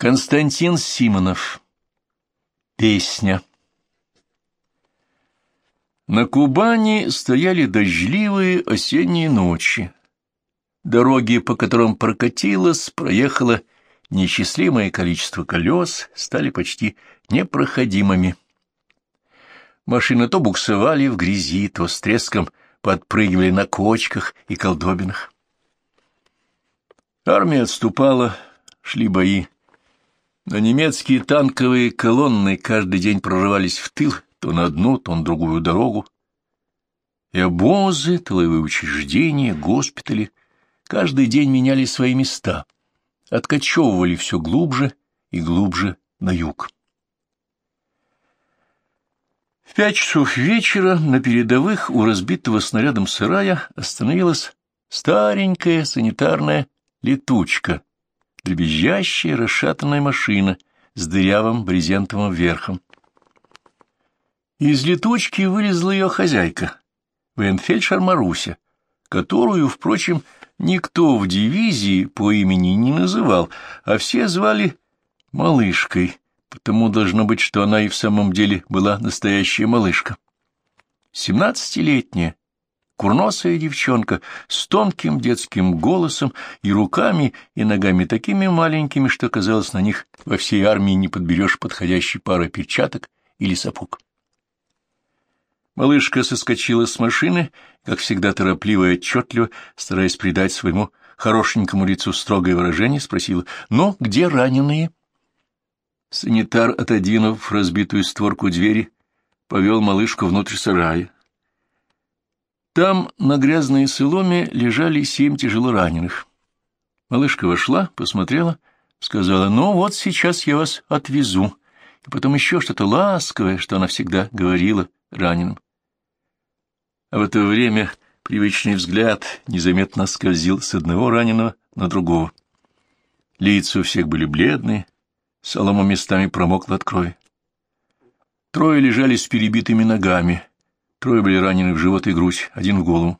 Константин Симонов. Песня. На Кубани стояли дождливые осенние ночи. Дороги, по которым прокатилось, проехало неисчислимое количество колес, стали почти непроходимыми. Машины то буксовали в грязи, то с треском подпрыгивали на кочках и колдобинах. Армия отступала, шли бои. Но немецкие танковые колонны каждый день прорывались в тыл, то на одну, то на другую дорогу. И обозы, тыловые учреждения, госпитали каждый день меняли свои места, откачевывали все глубже и глубже на юг. В пять часов вечера на передовых у разбитого снарядом сарая остановилась старенькая санитарная летучка дребезжащая расшатанная машина с дырявым брезентовым верхом. Из летучки вылезла ее хозяйка, военфельдшер Маруся, которую, впрочем, никто в дивизии по имени не называл, а все звали малышкой, потому должно быть, что она и в самом деле была настоящая малышка. Семнадцатилетняя, курносая девчонка с тонким детским голосом и руками и ногами такими маленькими, что, казалось, на них во всей армии не подберешь подходящей пары перчаток или сапог. Малышка соскочила с машины, как всегда торопливо и отчетливо, стараясь придать своему хорошенькому лицу строгое выражение, спросила, «Ну, где раненые?» Санитар, отодвинув разбитую створку двери, повел малышку внутрь сарая. Там на грязной соломе лежали семь тяжелораненых. Малышка вошла, посмотрела, сказала, «Ну вот сейчас я вас отвезу». И потом еще что-то ласковое, что она всегда говорила раненым. А в это время привычный взгляд незаметно скользил с одного раненого на другого. Лица у всех были бледные, солома местами промокла от крови. Трое лежали с перебитыми ногами, Трое были ранены в живот и грудь, один в голову.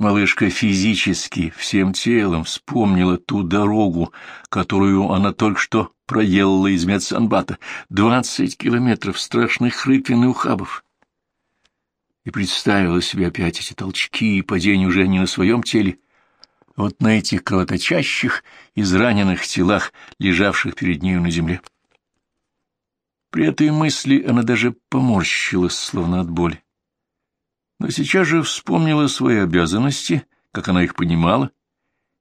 Малышка физически, всем телом вспомнила ту дорогу, которую она только что проелала из медсанбата. Двадцать километров страшных хрыпин и ухабов. И представила себе опять эти толчки и падения уже не на своем теле, а вот на этих кровоточащих, израненных телах, лежавших перед нею на земле. При этой мысли она даже поморщилась, словно от боли. Но сейчас же вспомнила свои обязанности, как она их понимала.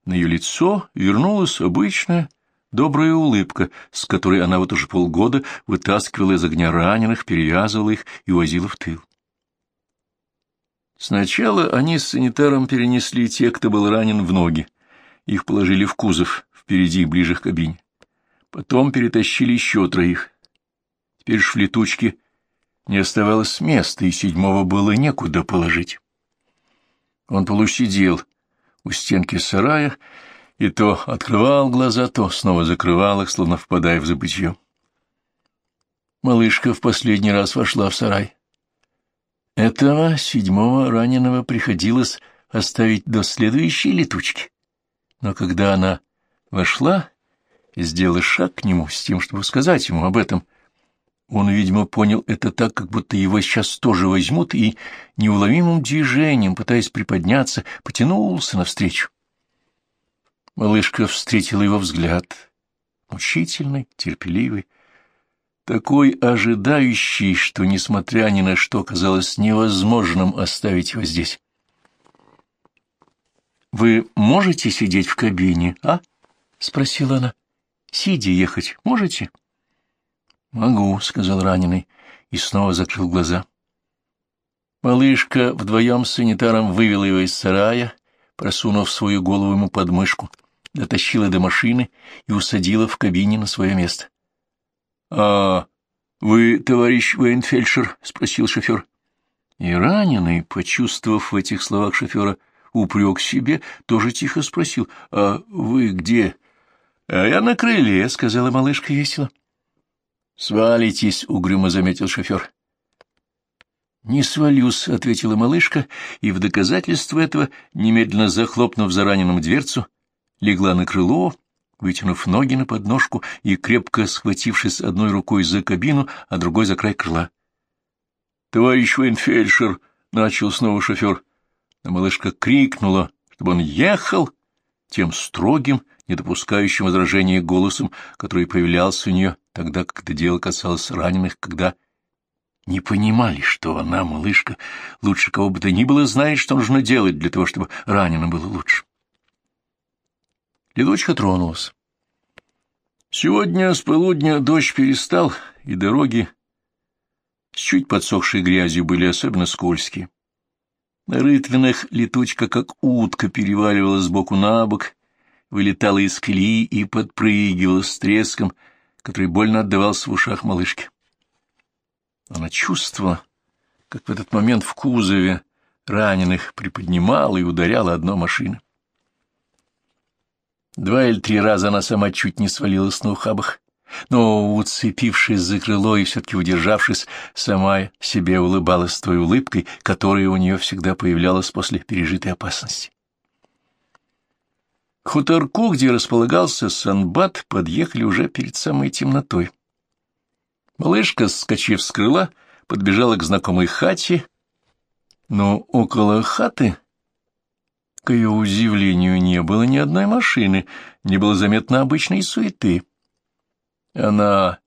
На ее лицо вернулась обычная добрая улыбка, с которой она вот уже полгода вытаскивала из огня раненых, перевязывала их и возила в тыл. Сначала они с санитаром перенесли тех, кто был ранен в ноги. Их положили в кузов, впереди, ближе к кабине. Потом перетащили еще троих. Ж в летучке не оставалось места, и седьмого было некуда положить. Он полусидел у стенки сарая и то открывал глаза, то снова закрывал их, словно впадая в забытье. Малышка в последний раз вошла в сарай. Этого седьмого раненого приходилось оставить до следующей летучки. Но когда она вошла и сделала шаг к нему с тем, чтобы сказать ему об этом, — он, видимо, понял это так, как будто его сейчас тоже возьмут, и неуловимым движением, пытаясь приподняться, потянулся навстречу. Малышка встретила его взгляд, мучительный, терпеливый, такой ожидающий, что, несмотря ни на что, казалось невозможным оставить его здесь. «Вы можете сидеть в кабине, а?» — спросила она. «Сидя ехать можете?» «Могу», — сказал раненый и снова закрыл глаза. Малышка вдвоем с санитаром вывела его из сарая, просунув свою голову ему под мышку, дотащила до машины и усадила в кабине на свое место. — А вы, товарищ Вейнфельдшер? — спросил шофер. И раненый, почувствовав в этих словах шофера упрек себе, тоже тихо спросил, — А вы где? — А я на крыле, — сказала малышка весело. «Свалитесь», — угрюмо заметил шофер. «Не свалюсь», — ответила малышка, и в доказательство этого, немедленно захлопнув за раненым дверцу, легла на крыло вытянув ноги на подножку и крепко схватившись одной рукой за кабину, а другой за край крыла. — Товарищ Вейнфельдшер! — начал снова шофер. Но малышка крикнула, чтобы он ехал, тем строгим, не допускающим возражения голосом, который появлялся у нее тогда, когда дело касалось раненых, когда не понимали, что она, малышка, лучше кого бы то ни было, знает, что нужно делать для того, чтобы ранено было лучше. Ледочка тронулась. Сегодня с полудня дождь перестал, и дороги с чуть подсохшей грязью были особенно скользкие. На рытвинах летучка, как утка, переваливалась сбоку на бок, вылетала из колеи и подпрыгивала с треском, который больно отдавался в ушах малышки. Она чувствовала, как в этот момент в кузове раненых приподнимала и ударяла одна машина. Два или три раза она сама чуть не свалилась на ухабах, но, уцепившись за крыло и все-таки удержавшись, сама себе улыбалась той улыбкой, которая у нее всегда появлялась после пережитой опасности. Хуторку, где располагался Санбат, подъехали уже перед самой темнотой. Малышка, скачив с крыла, подбежала к знакомой хате, но около хаты, к ее удивлению, не было ни одной машины, не было заметно обычной суеты. Она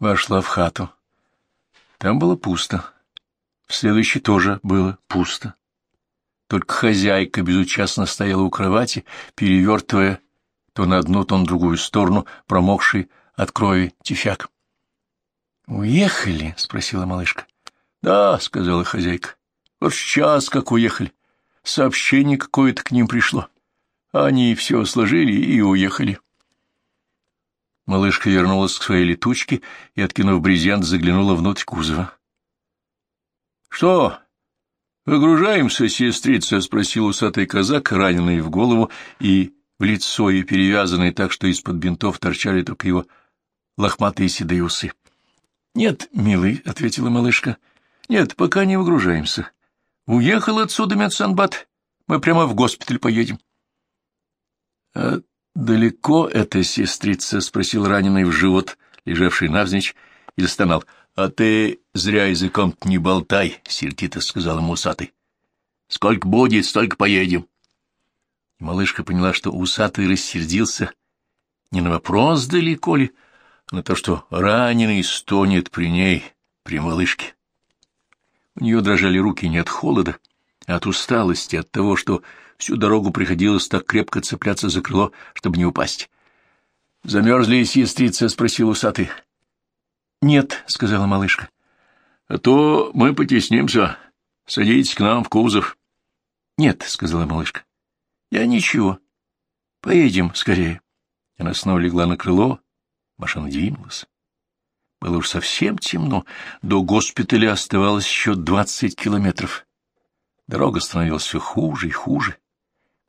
вошла в хату. Там было пусто. В следующей тоже было пусто. Только хозяйка безучастно стояла у кровати, перевертывая то на одну, то на другую сторону промокший от крови тифяк. «Уехали?» — спросила малышка. «Да», — сказала хозяйка. «Вот сейчас как уехали. Сообщение какое-то к ним пришло. Они все сложили и уехали». Малышка вернулась к своей летучке и, откинув брезент, заглянула внутрь кузова. — Что, «Выгружаемся, сестрица?» — спросил усатый казак, раненый в голову и в лицо, и перевязанный так, что из-под бинтов торчали только его лохматые седые усы. «Нет, милый», — ответила малышка, — «нет, пока не выгружаемся. Уехал отсюда медсанбат, мы прямо в госпиталь поедем». «А далеко эта сестрица?» — спросил раненый в живот, лежавший навзничь, и застонал. — А ты зря языком не болтай, — сердито сказал ему усатый. — Сколько будет, столько поедем. Малышка поняла, что усатый рассердился не на вопрос далеко ли, а на то, что раненый стонет при ней, при малышке. У нее дрожали руки не от холода, а от усталости, от того, что всю дорогу приходилось так крепко цепляться за крыло, чтобы не упасть. — Замерзли, сестрица? — спросил усатый. —— Нет, — сказала малышка. — А то мы потеснимся. Садитесь к нам в кузов. — Нет, — сказала малышка. — Я ничего. Поедем скорее. Она снова легла на крыло. Машина двинулась. Было уж совсем темно. До госпиталя оставалось еще двадцать километров. Дорога становилась все хуже и хуже.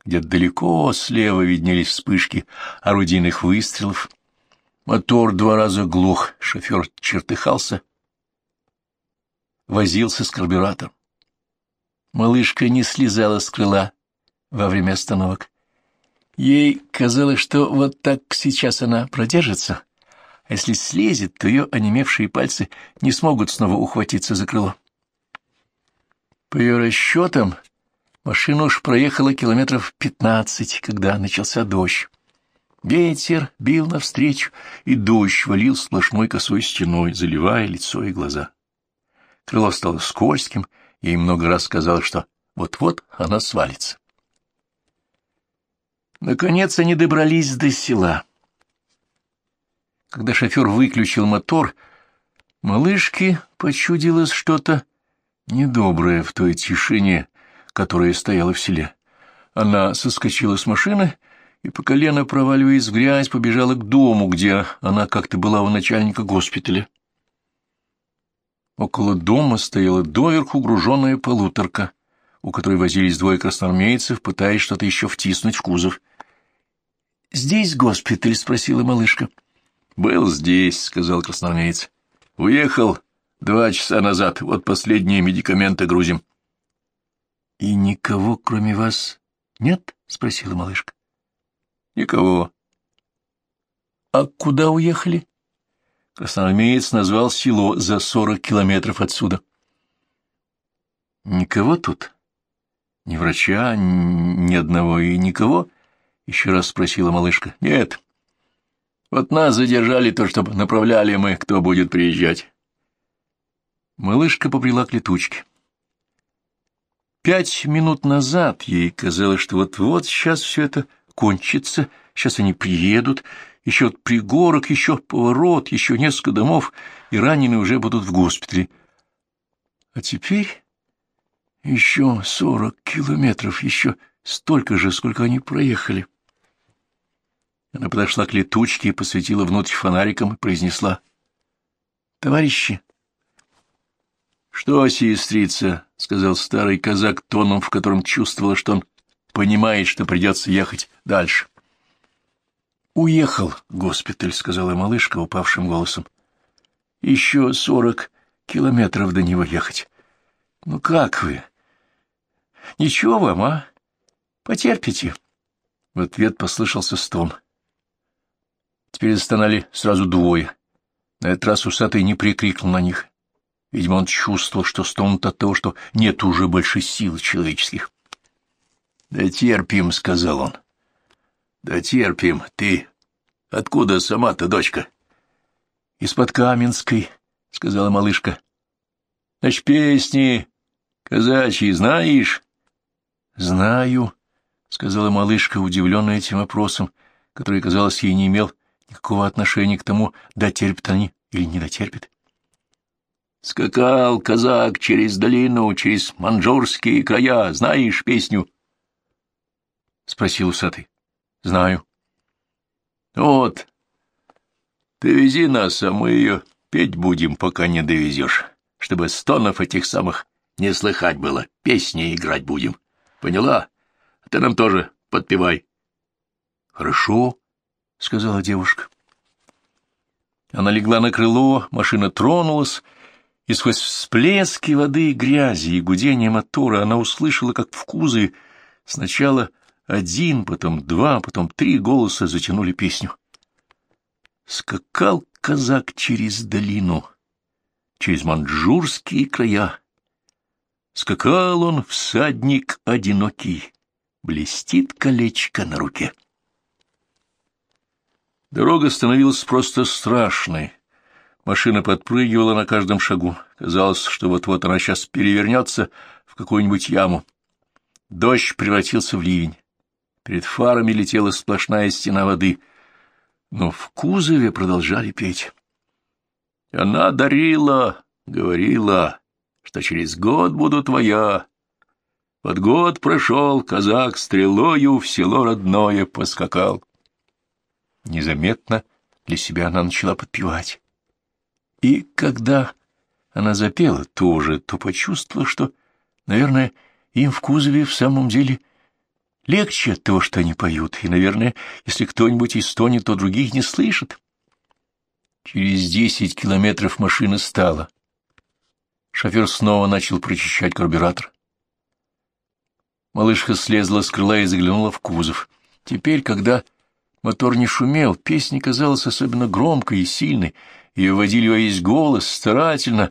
Где-то далеко слева виднелись вспышки орудийных выстрелов. Мотор два раза глух, шофер чертыхался, возился с карбюратором. Малышка не слезала с крыла во время остановок. Ей казалось, что вот так сейчас она продержится, а если слезет, то ее онемевшие пальцы не смогут снова ухватиться за крыло. По ее расчетам, машина уж проехала километров пятнадцать, когда начался дождь. Ветер бил навстречу, и дождь валил сплошной косой стеной, заливая лицо и глаза. Крыло стало скользким, ей много раз казалось, что вот-вот она свалится. Наконец они добрались до села. Когда шофер выключил мотор, малышке почудилось что-то недоброе в той тишине, которая стояла в селе. Она соскочила с машины и по колено, проваливаясь в грязь, побежала к дому, где она как-то была у начальника госпиталя. Около дома стояла доверху груженная полуторка, у которой возились двое красноармейцев, пытаясь что-то еще втиснуть в кузов. — Здесь госпиталь? — спросила малышка. — Был здесь, — сказал красноармеец. — Уехал два часа назад, вот последние медикаменты грузим. — И никого, кроме вас, нет? — спросила малышка. Никого. А куда уехали? Красноармеец назвал село за сорок километров отсюда. Никого тут? Ни врача, ни одного и никого? Еще раз спросила малышка. Нет. Вот нас задержали то, чтобы направляли мы, кто будет приезжать. Малышка побрела к летучке. Пять минут назад ей казалось, что вот-вот сейчас все это кончится, сейчас они приедут, еще от пригорок, еще поворот, еще несколько домов, и раненые уже будут в госпитале. А теперь еще сорок километров, еще столько же, сколько они проехали. Она подошла к летучке и посветила внутрь фонариком и произнесла. — Товарищи, — Что, сестрица, — сказал старый казак тоном, в котором чувствовала, что он понимает, что придется ехать дальше. — Уехал госпиталь, — сказала малышка упавшим голосом. — Еще сорок километров до него ехать. — Ну как вы? — Ничего вам, а? Потерпите. В ответ послышался стон. Теперь застонали сразу двое. На этот раз усатый не прикрикнул на них. Видимо, он чувствовал, что стонут от того, что нет уже больше сил человеческих. — Да терпим, — сказал он. — Да терпим. Ты откуда сама-то, дочка? — Из-под Каменской, — сказала малышка. — Значит, песни казачьи знаешь? — Знаю, — сказала малышка, удивленная этим вопросом, который, казалось, ей не имел никакого отношения к тому, дотерпят они или не дотерпят. Скакал казак через долину, через манжурские края. Знаешь песню? — спросил усатый. — Знаю. — Вот. Ты вези нас, а мы ее петь будем, пока не довезешь, чтобы стонов этих самых не слыхать было. Песни играть будем. Поняла? А ты нам тоже подпевай. — Хорошо, — сказала девушка. Она легла на крыло, машина тронулась, — и сквозь всплески воды и грязи и гудение мотора она услышала, как в кузове сначала один, потом два, потом три голоса затянули песню. Скакал казак через долину, через манжурские края. Скакал он, всадник одинокий, блестит колечко на руке. Дорога становилась просто страшной, Машина подпрыгивала на каждом шагу. Казалось, что вот-вот она сейчас перевернется в какую-нибудь яму. Дождь превратился в ливень. Перед фарами летела сплошная стена воды. Но в кузове продолжали петь. Она дарила, говорила, что через год буду твоя. Вот год прошел, казак стрелою в село родное поскакал. Незаметно для себя она начала подпевать. И когда она запела тоже, то почувствовала, что, наверное, им в кузове в самом деле легче того, что они поют, и, наверное, если кто-нибудь и стонет, то других не слышит. Через десять километров машина стала. Шофер снова начал прочищать карбюратор. Малышка слезла с крыла и заглянула в кузов. Теперь, когда мотор не шумел, песня казалась особенно громкой и сильной, и вводили во весь голос старательно,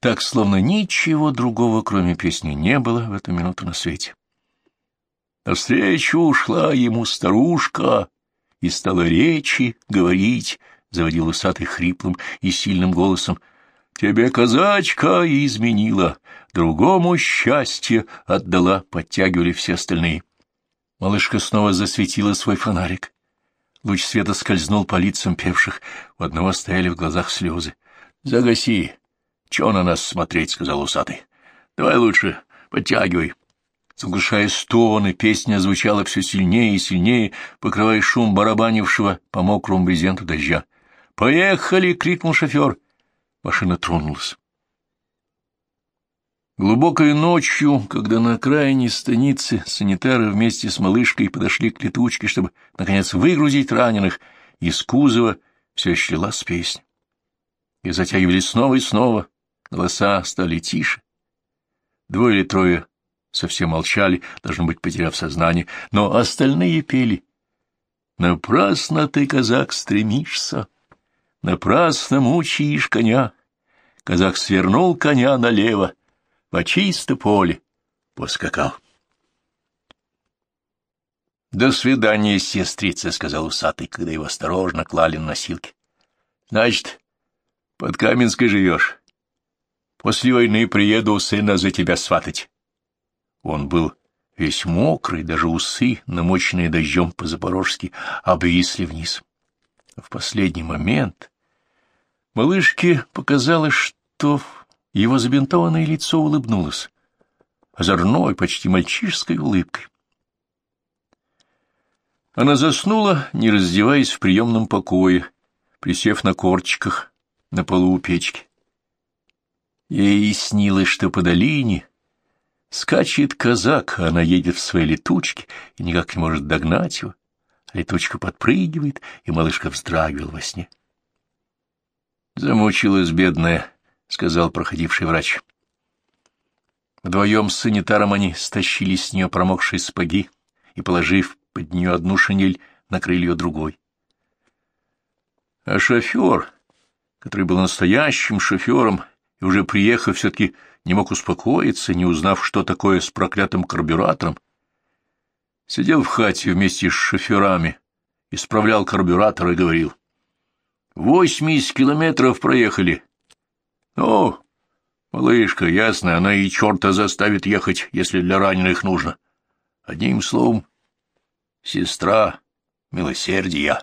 так, словно ничего другого, кроме песни, не было в эту минуту на свете. Навстречу ушла ему старушка и стала речи говорить, заводил усатый хриплым и сильным голосом. «Тебе казачка изменила, другому счастье отдала», — подтягивали все остальные. Малышка снова засветила свой фонарик. Луч света скользнул по лицам певших, у одного стояли в глазах слезы. — Загаси! Чего на нас смотреть? — сказал усатый. — Давай лучше подтягивай. Заглушая стоны, песня звучала все сильнее и сильнее, покрывая шум барабанившего по мокрому брезенту дождя. «Поехали!» — крикнул шофер. Машина тронулась. Глубокой ночью, когда на окраине станицы санитары вместе с малышкой подошли к летучке, чтобы, наконец, выгрузить раненых, из кузова все еще лилась песня. И затягивались снова и снова, голоса стали тише. Двое или трое совсем молчали, должно быть, потеряв сознание, но остальные пели. Напрасно ты, казак, стремишься, напрасно мучаешь коня. Казак свернул коня налево, по чисто поле поскакал. — До свидания, сестрица, — сказал усатый, когда его осторожно клали на носилки. — Значит, под Каменской живешь. После войны приеду сына за тебя сватать. Он был весь мокрый, даже усы, намоченные дождем по-запорожски, обвисли вниз. В последний момент малышке показалось, что его забинтованное лицо улыбнулось, озорной, почти мальчишской улыбкой. Она заснула, не раздеваясь в приемном покое, присев на корчиках на полу у печки. Ей снилось, что по долине скачет казак, а она едет в своей летучке и никак не может догнать его. Летучка подпрыгивает, и малышка вздрагивала во сне. «Замучилась бедная», — сказал проходивший врач. Вдвоем с санитаром они стащили с нее промокшие сапоги и, положив под нее одну шинель, накрыли ее другой. А шофер, который был настоящим шофером и уже приехав, все-таки не мог успокоиться, не узнав, что такое с проклятым карбюратором, сидел в хате вместе с шоферами, исправлял карбюратор и говорил. «Восемьдесят километров проехали. О, малышка, ясно, она и черта заставит ехать, если для раненых нужно. Одним словом, сестра милосердия.